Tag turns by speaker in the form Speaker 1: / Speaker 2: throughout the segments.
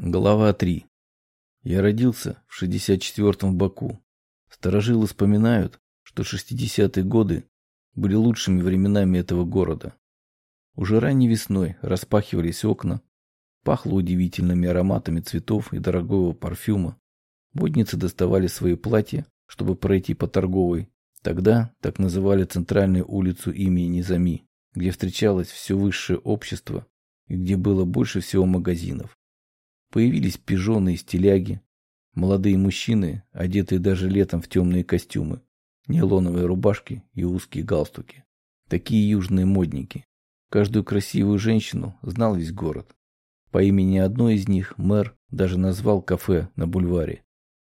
Speaker 1: Глава 3. Я родился в 64-м в Баку. Старожилы вспоминают, что 60-е годы были лучшими временами этого города. Уже ранней весной распахивались окна, пахло удивительными ароматами цветов и дорогого парфюма. Водницы доставали свои платья, чтобы пройти по торговой. Тогда так называли центральную улицу имени Низами, где встречалось все высшее общество и где было больше всего магазинов. Появились пижоны и стиляги, молодые мужчины, одетые даже летом в темные костюмы, нейлоновые рубашки и узкие галстуки. Такие южные модники. Каждую красивую женщину знал весь город. По имени одной из них мэр даже назвал кафе на бульваре.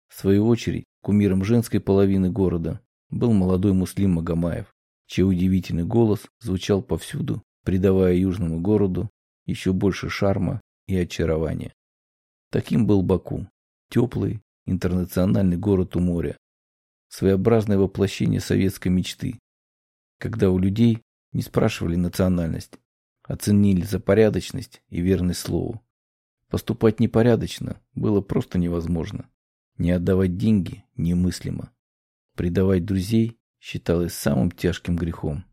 Speaker 1: В свою очередь, кумиром женской половины города был молодой Муслим Магомаев, чей удивительный голос звучал повсюду, придавая южному городу еще больше шарма и очарования. Таким был Баку. Теплый, интернациональный город у моря. Своеобразное воплощение советской мечты. Когда у людей не спрашивали национальность, оценили за порядочность и верность слову. Поступать непорядочно было просто невозможно. Не отдавать деньги немыслимо. Предавать друзей считалось самым тяжким грехом.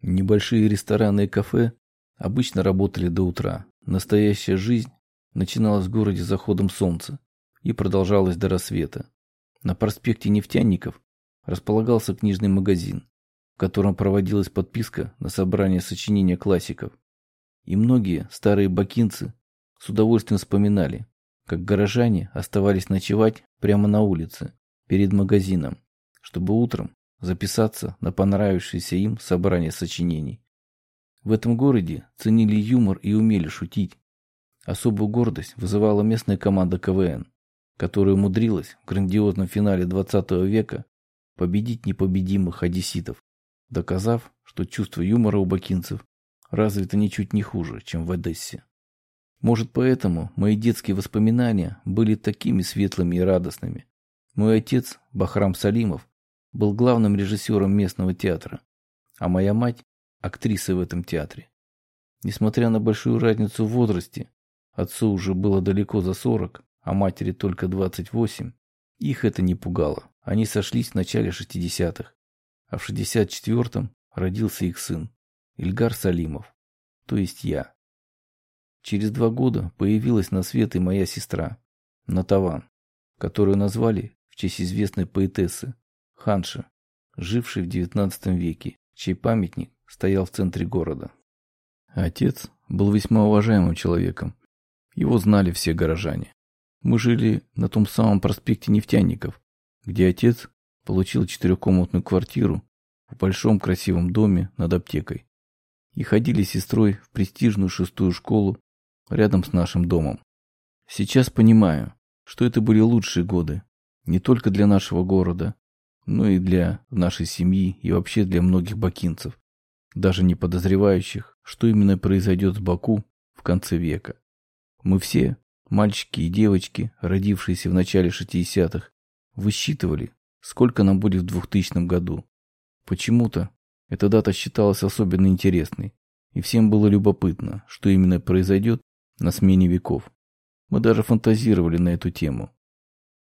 Speaker 1: Небольшие рестораны и кафе обычно работали до утра. Настоящая жизнь начиналась в городе заходом солнца и продолжалась до рассвета. На проспекте Нефтяников располагался книжный магазин, в котором проводилась подписка на собрание сочинения классиков. И многие старые бакинцы с удовольствием вспоминали, как горожане оставались ночевать прямо на улице, перед магазином, чтобы утром записаться на понравившееся им собрание сочинений. В этом городе ценили юмор и умели шутить. Особую гордость вызывала местная команда КВН, которая умудрилась в грандиозном финале 20 века победить непобедимых одесситов, доказав, что чувство юмора у бакинцев развито ничуть не хуже, чем в Одессе. Может, поэтому мои детские воспоминания были такими светлыми и радостными. Мой отец, Бахрам Салимов, был главным режиссером местного театра, а моя мать – актрисой в этом театре. Несмотря на большую разницу в возрасте, Отцу уже было далеко за сорок, а матери только двадцать восемь. Их это не пугало. Они сошлись в начале шестидесятых. А в шестьдесят четвертом родился их сын, Ильгар Салимов, то есть я. Через два года появилась на свет и моя сестра, Натаван, которую назвали в честь известной поэтессы Ханши, жившей в девятнадцатом веке, чей памятник стоял в центре города. Отец был весьма уважаемым человеком его знали все горожане. Мы жили на том самом проспекте Нефтяников, где отец получил четырехкомнатную квартиру в большом красивом доме над аптекой. И ходили с сестрой в престижную шестую школу рядом с нашим домом. Сейчас понимаю, что это были лучшие годы, не только для нашего города, но и для нашей семьи и вообще для многих бакинцев, даже не подозревающих, что именно произойдет с Баку в конце века. Мы все, мальчики и девочки, родившиеся в начале 60-х, высчитывали, сколько нам будет в 2000 году. Почему-то эта дата считалась особенно интересной, и всем было любопытно, что именно произойдет на смене веков. Мы даже фантазировали на эту тему.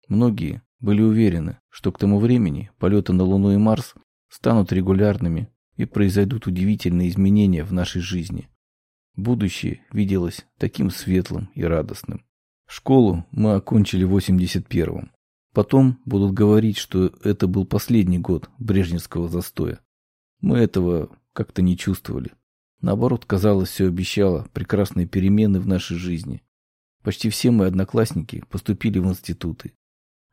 Speaker 1: Многие были уверены, что к тому времени полеты на Луну и Марс станут регулярными и произойдут удивительные изменения в нашей жизни. Будущее виделось таким светлым и радостным. Школу мы окончили в 81-м. Потом будут говорить, что это был последний год брежневского застоя. Мы этого как-то не чувствовали. Наоборот, казалось, все обещало прекрасные перемены в нашей жизни. Почти все мои одноклассники поступили в институты.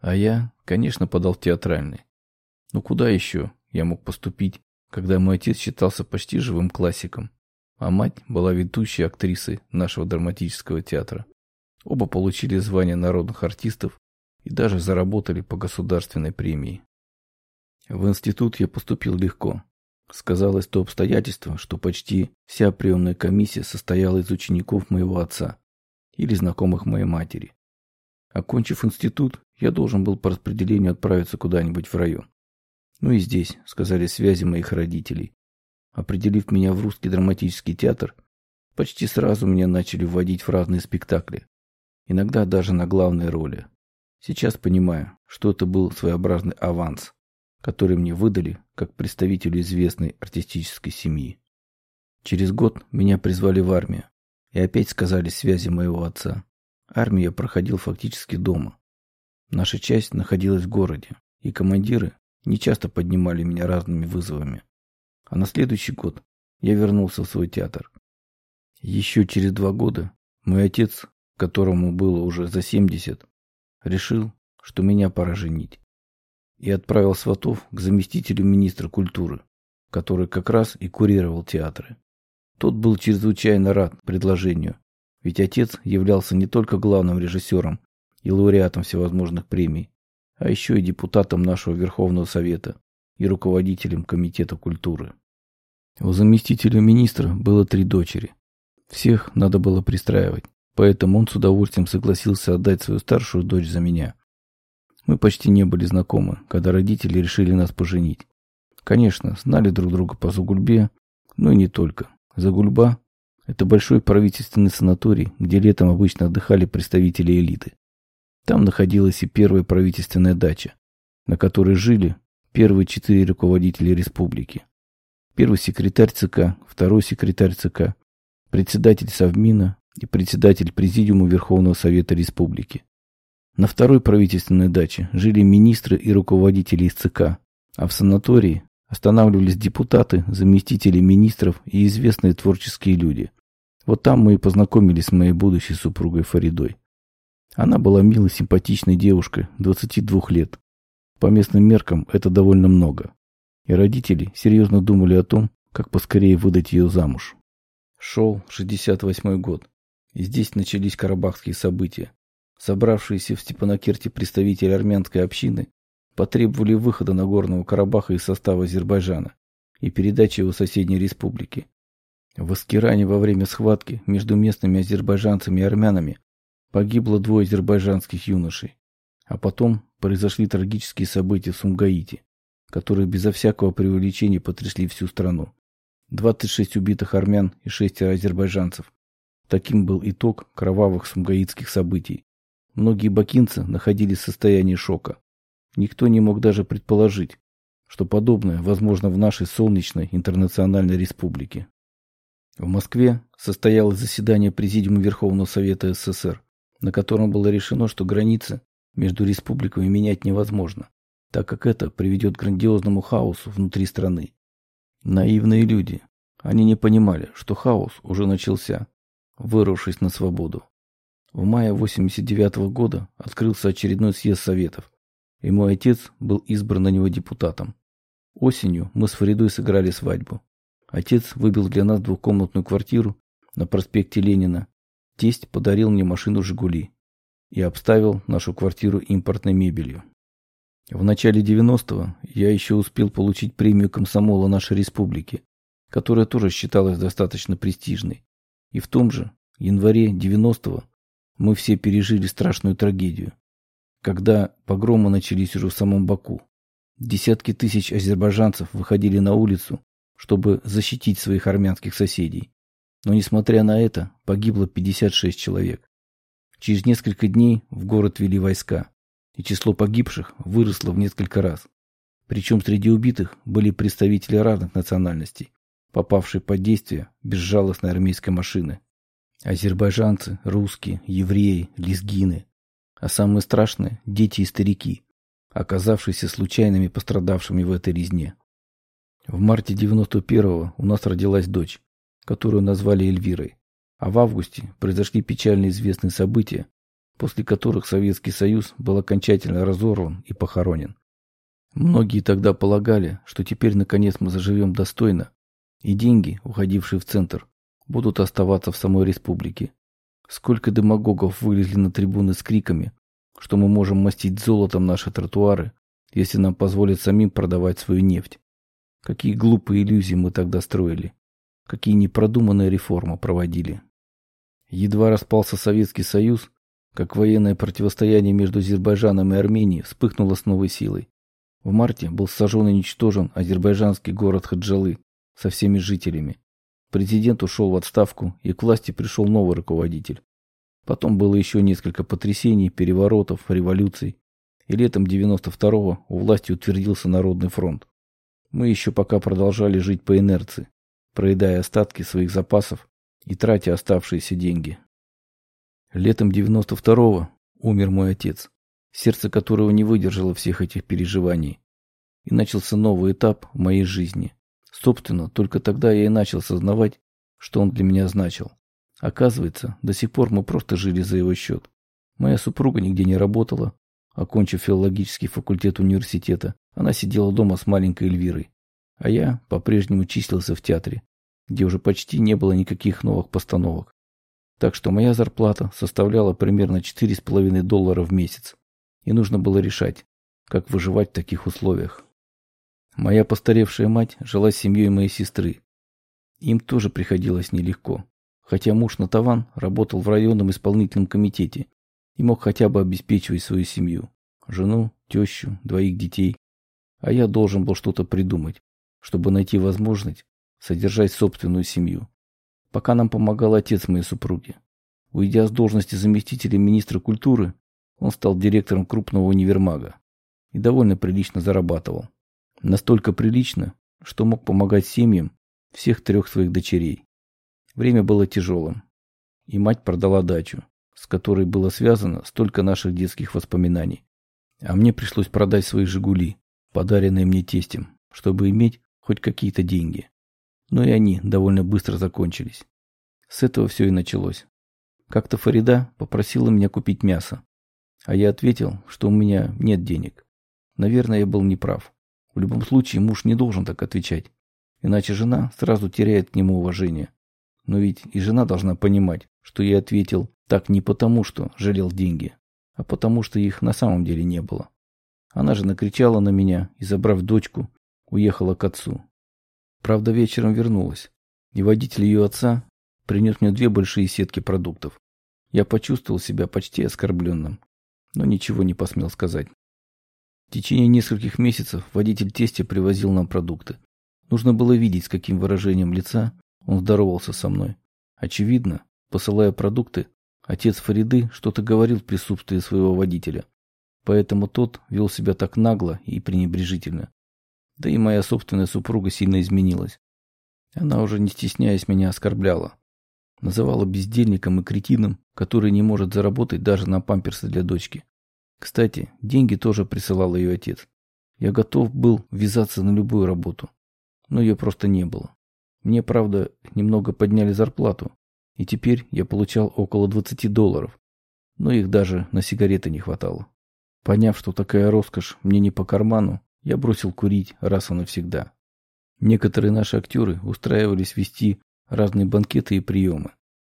Speaker 1: А я, конечно, подал в театральный. Но куда еще я мог поступить, когда мой отец считался почти живым классиком? А мать была ведущей актрисой нашего драматического театра. Оба получили звание народных артистов и даже заработали по государственной премии. В институт я поступил легко. Сказалось то обстоятельство, что почти вся приемная комиссия состояла из учеников моего отца или знакомых моей матери. Окончив институт, я должен был по распределению отправиться куда-нибудь в район. Ну и здесь, сказали связи моих родителей, Определив меня в русский драматический театр, почти сразу меня начали вводить в разные спектакли. иногда даже на главные роли. Сейчас понимаю, что это был своеобразный аванс, который мне выдали как представителю известной артистической семьи. Через год меня призвали в армию, и опять сказали связи моего отца. Армию я проходил фактически дома. Наша часть находилась в городе, и командиры не часто поднимали меня разными вызовами. А на следующий год я вернулся в свой театр. Еще через два года мой отец, которому было уже за 70, решил, что меня пора женить. И отправил сватов к заместителю министра культуры, который как раз и курировал театры. Тот был чрезвычайно рад предложению, ведь отец являлся не только главным режиссером и лауреатом всевозможных премий, а еще и депутатом нашего Верховного Совета и руководителем Комитета культуры. У заместителя министра было три дочери. Всех надо было пристраивать, поэтому он с удовольствием согласился отдать свою старшую дочь за меня. Мы почти не были знакомы, когда родители решили нас поженить. Конечно, знали друг друга по Загульбе, но и не только. Загульба – это большой правительственный санаторий, где летом обычно отдыхали представители элиты. Там находилась и первая правительственная дача, на которой жили первые четыре руководителя республики. Первый секретарь ЦК, второй секретарь ЦК, председатель Совмина и председатель Президиума Верховного Совета Республики. На второй правительственной даче жили министры и руководители из ЦК, а в санатории Останавливались депутаты, заместители министров и известные творческие люди. Вот там мы и познакомились с моей будущей супругой Фаридой. Она была милой, симпатичной девушкой, 22 лет. По местным меркам это довольно много. И родители серьезно думали о том, как поскорее выдать ее замуж. Шел 68 год, и здесь начались карабахские события. Собравшиеся в Степанакерте представители армянской общины потребовали выхода Нагорного Карабаха из состава Азербайджана и передачи его соседней республике. В Аскиране во время схватки между местными азербайджанцами и армянами погибло двое азербайджанских юношей. А потом произошли трагические события в Сумгаите, которые безо всякого преувеличения потрясли всю страну. 26 убитых армян и шестеро азербайджанцев. Таким был итог кровавых сумгаитских событий. Многие бакинцы находились в состоянии шока. Никто не мог даже предположить, что подобное возможно в нашей солнечной интернациональной республике. В Москве состоялось заседание Президиума Верховного Совета СССР, на котором было решено, что границы между республиками менять невозможно, так как это приведет к грандиозному хаосу внутри страны. Наивные люди. Они не понимали, что хаос уже начался, вырвавшись на свободу. В мае 89 -го года открылся очередной съезд Советов, и мой отец был избран на него депутатом. Осенью мы с Фаридой сыграли свадьбу. Отец выбил для нас двухкомнатную квартиру на проспекте Ленина. Тесть подарил мне машину «Жигули» и обставил нашу квартиру импортной мебелью. В начале 90-го я еще успел получить премию комсомола нашей республики, которая тоже считалась достаточно престижной. И в том же январе 90-го мы все пережили страшную трагедию когда погромы начались уже в самом Баку. Десятки тысяч азербайджанцев выходили на улицу, чтобы защитить своих армянских соседей. Но, несмотря на это, погибло 56 человек. Через несколько дней в город вели войска, и число погибших выросло в несколько раз. Причем среди убитых были представители разных национальностей, попавшие под действие безжалостной армейской машины. Азербайджанцы, русские, евреи, лезгины, а самые страшные – дети и старики, оказавшиеся случайными пострадавшими в этой резне. В марте 91-го у нас родилась дочь, которую назвали Эльвирой, а в августе произошли печально известные события, после которых Советский Союз был окончательно разорван и похоронен. Многие тогда полагали, что теперь наконец мы заживем достойно, и деньги, уходившие в центр, будут оставаться в самой республике, Сколько демагогов вылезли на трибуны с криками, что мы можем мастить золотом наши тротуары, если нам позволят самим продавать свою нефть. Какие глупые иллюзии мы тогда строили. Какие непродуманные реформы проводили. Едва распался Советский Союз, как военное противостояние между Азербайджаном и Арменией вспыхнуло с новой силой. В марте был сожжен и уничтожен азербайджанский город Хаджалы со всеми жителями. Президент ушел в отставку, и к власти пришел новый руководитель. Потом было еще несколько потрясений, переворотов, революций. И летом 92-го у власти утвердился Народный фронт. Мы еще пока продолжали жить по инерции, проедая остатки своих запасов и тратя оставшиеся деньги. Летом 92-го умер мой отец, сердце которого не выдержало всех этих переживаний. И начался новый этап в моей жизни. Собственно, только тогда я и начал сознавать, что он для меня значил. Оказывается, до сих пор мы просто жили за его счет. Моя супруга нигде не работала. Окончив филологический факультет университета, она сидела дома с маленькой Эльвирой. А я по-прежнему числился в театре, где уже почти не было никаких новых постановок. Так что моя зарплата составляла примерно 4,5 доллара в месяц. И нужно было решать, как выживать в таких условиях. Моя постаревшая мать жила с семьей моей сестры. Им тоже приходилось нелегко. Хотя муж Натаван работал в районном исполнительном комитете и мог хотя бы обеспечивать свою семью. Жену, тещу, двоих детей. А я должен был что-то придумать, чтобы найти возможность содержать собственную семью. Пока нам помогал отец моей супруги. Уйдя с должности заместителя министра культуры, он стал директором крупного универмага и довольно прилично зарабатывал. Настолько прилично, что мог помогать семьям всех трех своих дочерей. Время было тяжелым, и мать продала дачу, с которой было связано столько наших детских воспоминаний. А мне пришлось продать свои «Жигули», подаренные мне тестем, чтобы иметь хоть какие-то деньги но и они довольно быстро закончились. С этого все и началось. Как-то Фарида попросила меня купить мясо, а я ответил, что у меня нет денег. Наверное, я был неправ. В любом случае, муж не должен так отвечать, иначе жена сразу теряет к нему уважение. Но ведь и жена должна понимать, что я ответил так не потому, что жалел деньги, а потому, что их на самом деле не было. Она же накричала на меня и, забрав дочку, уехала к отцу. Правда, вечером вернулась, и водитель ее отца принес мне две большие сетки продуктов. Я почувствовал себя почти оскорбленным, но ничего не посмел сказать. В течение нескольких месяцев водитель тестя привозил нам продукты. Нужно было видеть, с каким выражением лица он здоровался со мной. Очевидно, посылая продукты, отец Фариды что-то говорил в присутствии своего водителя. Поэтому тот вел себя так нагло и пренебрежительно, да и моя собственная супруга сильно изменилась. Она уже не стесняясь меня оскорбляла. Называла бездельником и кретином, который не может заработать даже на памперсы для дочки. Кстати, деньги тоже присылал ее отец. Я готов был ввязаться на любую работу. Но ее просто не было. Мне, правда, немного подняли зарплату. И теперь я получал около 20 долларов. Но их даже на сигареты не хватало. Поняв, что такая роскошь мне не по карману, я бросил курить раз и навсегда. Некоторые наши актеры устраивались вести разные банкеты и приемы.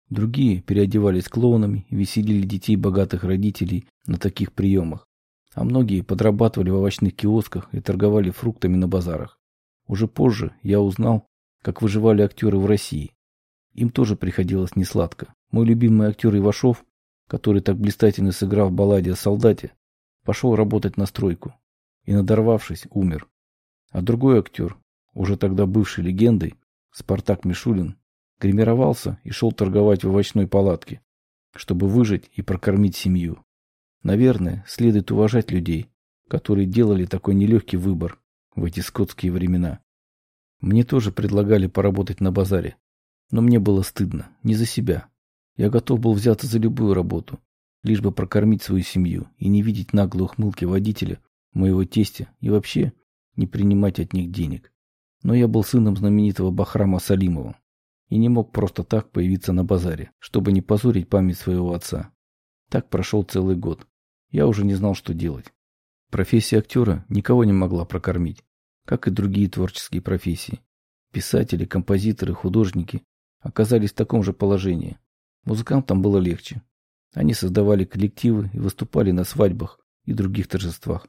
Speaker 1: Другие переодевались клоунами веселили детей богатых родителей на таких приемах. А многие подрабатывали в овощных киосках и торговали фруктами на базарах. Уже позже я узнал, как выживали актеры в России. Им тоже приходилось несладко. Мой любимый актер Ивашов, который так блистательно сыграл в балладе о солдате, пошел работать на стройку и, надорвавшись, умер. А другой актер, уже тогда бывший легендой, Спартак Мишулин, гримировался и шел торговать в овощной палатке, чтобы выжить и прокормить семью. Наверное, следует уважать людей, которые делали такой нелегкий выбор в эти скотские времена. Мне тоже предлагали поработать на базаре, но мне было стыдно, не за себя. Я готов был взяться за любую работу, лишь бы прокормить свою семью и не видеть наглой ухмылки водителя, моего тестя и вообще не принимать от них денег. Но я был сыном знаменитого Бахрама Салимова и не мог просто так появиться на базаре, чтобы не позорить память своего отца. Так прошел целый год. Я уже не знал, что делать. Профессия актера никого не могла прокормить, как и другие творческие профессии. Писатели, композиторы, художники оказались в таком же положении. Музыкантам было легче. Они создавали коллективы и выступали на свадьбах и других торжествах.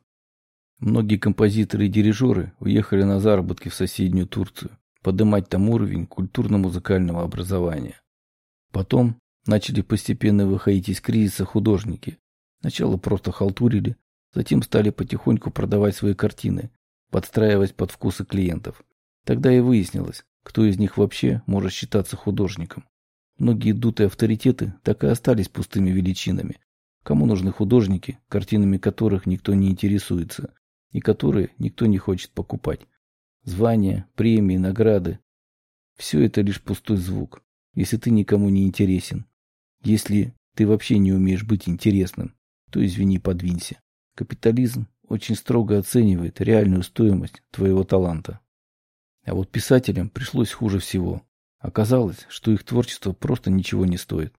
Speaker 1: Многие композиторы и дирижеры уехали на заработки в соседнюю Турцию, поднимать там уровень культурно-музыкального образования. Потом начали постепенно выходить из кризиса художники. Сначала просто халтурили, затем стали потихоньку продавать свои картины, подстраиваясь под вкусы клиентов. Тогда и выяснилось, кто из них вообще может считаться художником. Многие дутые авторитеты так и остались пустыми величинами. Кому нужны художники, картинами которых никто не интересуется, и которые никто не хочет покупать? Звания, премии, награды. Все это лишь пустой звук, если ты никому не интересен. Если ты вообще не умеешь быть интересным, то извини, подвинься. Капитализм очень строго оценивает реальную стоимость твоего таланта. А вот писателям пришлось хуже всего. Оказалось, что их творчество просто ничего не стоит.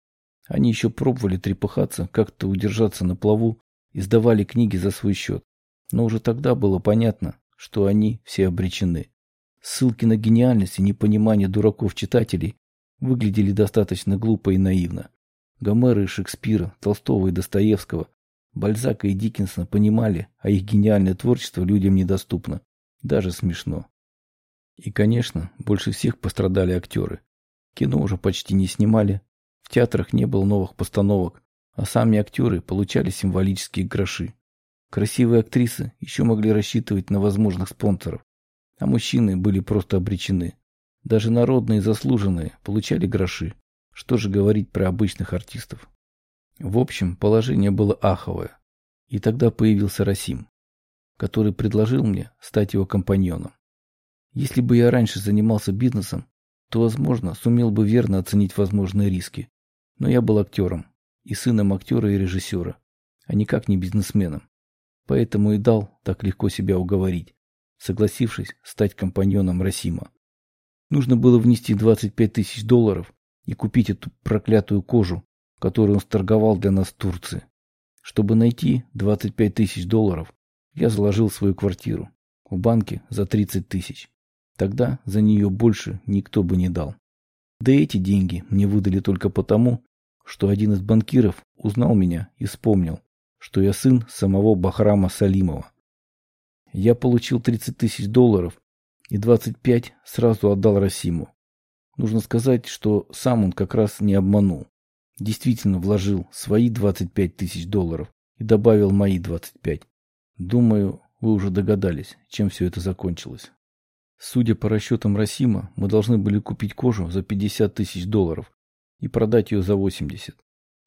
Speaker 1: Они еще пробовали трепыхаться, как-то удержаться на плаву и сдавали книги за свой счет. Но уже тогда было понятно, что они все обречены. Ссылки на гениальность и непонимание дураков-читателей выглядели достаточно глупо и наивно. Гомера и Шекспира, Толстого и Достоевского, Бальзака и Диккенсона понимали, а их гениальное творчество людям недоступно. Даже смешно. И, конечно, больше всех пострадали актеры. Кино уже почти не снимали, в театрах не было новых постановок, а сами актеры получали символические гроши. Красивые актрисы еще могли рассчитывать на возможных спонсоров, а мужчины были просто обречены. Даже народные заслуженные получали гроши. Что же говорить про обычных артистов? В общем, положение было аховое. И тогда появился Расим, который предложил мне стать его компаньоном. Если бы я раньше занимался бизнесом, то, возможно, сумел бы верно оценить возможные риски. Но я был актером, и сыном актера и режиссера, а никак не бизнесменом. Поэтому и дал так легко себя уговорить, согласившись стать компаньоном Расима. Нужно было внести 25 тысяч долларов и купить эту проклятую кожу, которую он сторговал для нас в Турции. Чтобы найти 25 тысяч долларов, я заложил свою квартиру в банке за 30 тысяч. Тогда за нее больше никто бы не дал. Да эти деньги мне выдали только потому, что один из банкиров узнал меня и вспомнил, что я сын самого Бахрама Салимова. Я получил 30 тысяч долларов и 25 сразу отдал Расиму. Нужно сказать, что сам он как раз не обманул. Действительно вложил свои 25 тысяч долларов и добавил мои 25. Думаю, вы уже догадались, чем все это закончилось. Судя по расчетам Расима, мы должны были купить кожу за 50 тысяч долларов и продать ее за 80.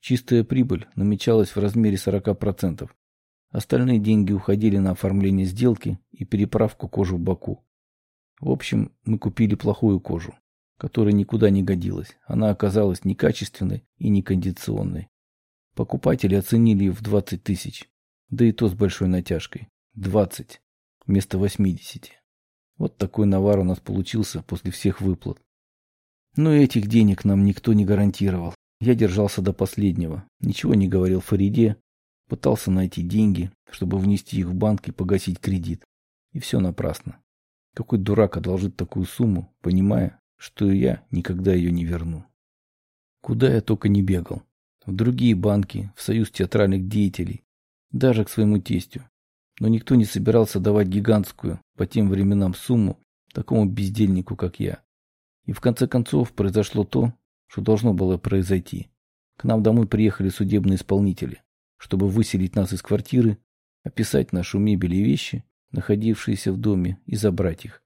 Speaker 1: Чистая прибыль намечалась в размере 40%. Остальные деньги уходили на оформление сделки и переправку кожи в Баку. В общем, мы купили плохую кожу, которая никуда не годилась. Она оказалась некачественной и некондиционной. Покупатели оценили ее в 20 тысяч, да и то с большой натяжкой. 20 вместо 80. Вот такой навар у нас получился после всех выплат. Но этих денег нам никто не гарантировал. Я держался до последнего, ничего не говорил Фариде, пытался найти деньги, чтобы внести их в банк и погасить кредит. И все напрасно. Какой дурак одолжит такую сумму, понимая, что я никогда ее не верну. Куда я только не бегал. В другие банки, в союз театральных деятелей, даже к своему тестю. Но никто не собирался давать гигантскую, по тем временам, сумму такому бездельнику, как я. И в конце концов произошло то, что должно было произойти. К нам домой приехали судебные исполнители, чтобы выселить нас из квартиры, описать нашу мебель и вещи, находившиеся в доме, и забрать их.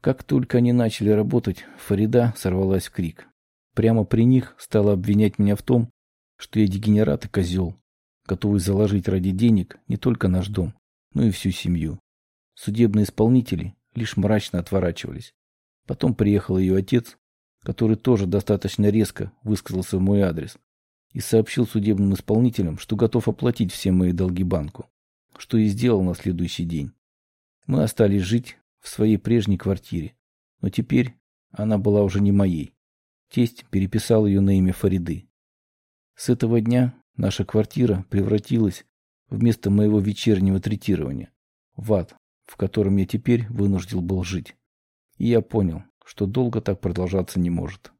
Speaker 1: Как только они начали работать, Фарида сорвалась в крик. Прямо при них стала обвинять меня в том, что я дегенерат и козел, готовый заложить ради денег не только наш дом, но и всю семью. Судебные исполнители лишь мрачно отворачивались. Потом приехал ее отец который тоже достаточно резко высказался в мой адрес и сообщил судебным исполнителям, что готов оплатить все мои долги банку, что и сделал на следующий день. Мы остались жить в своей прежней квартире, но теперь она была уже не моей. Тесть переписал ее на имя Фариды. С этого дня наша квартира превратилась вместо моего вечернего третирования в ад, в котором я теперь вынужден был жить. И я понял, что долго так продолжаться не может.